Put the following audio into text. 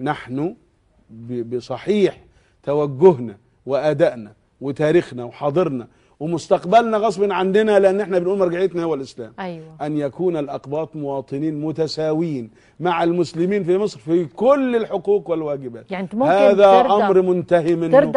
نحن بصحيح توجهنا وأدائنا وتاريخنا وحاضرنا ومستقبلنا غصب عننا لأن إحنا بنقول مرجعيتنا هو الإسلام. أيوه. أن يكون الأقباط مواطنين متساويين مع المسلمين في مصر في كل الحقوق والواجبات. يعني ممكن هذا ترضى أمر منتهي منه. ترضى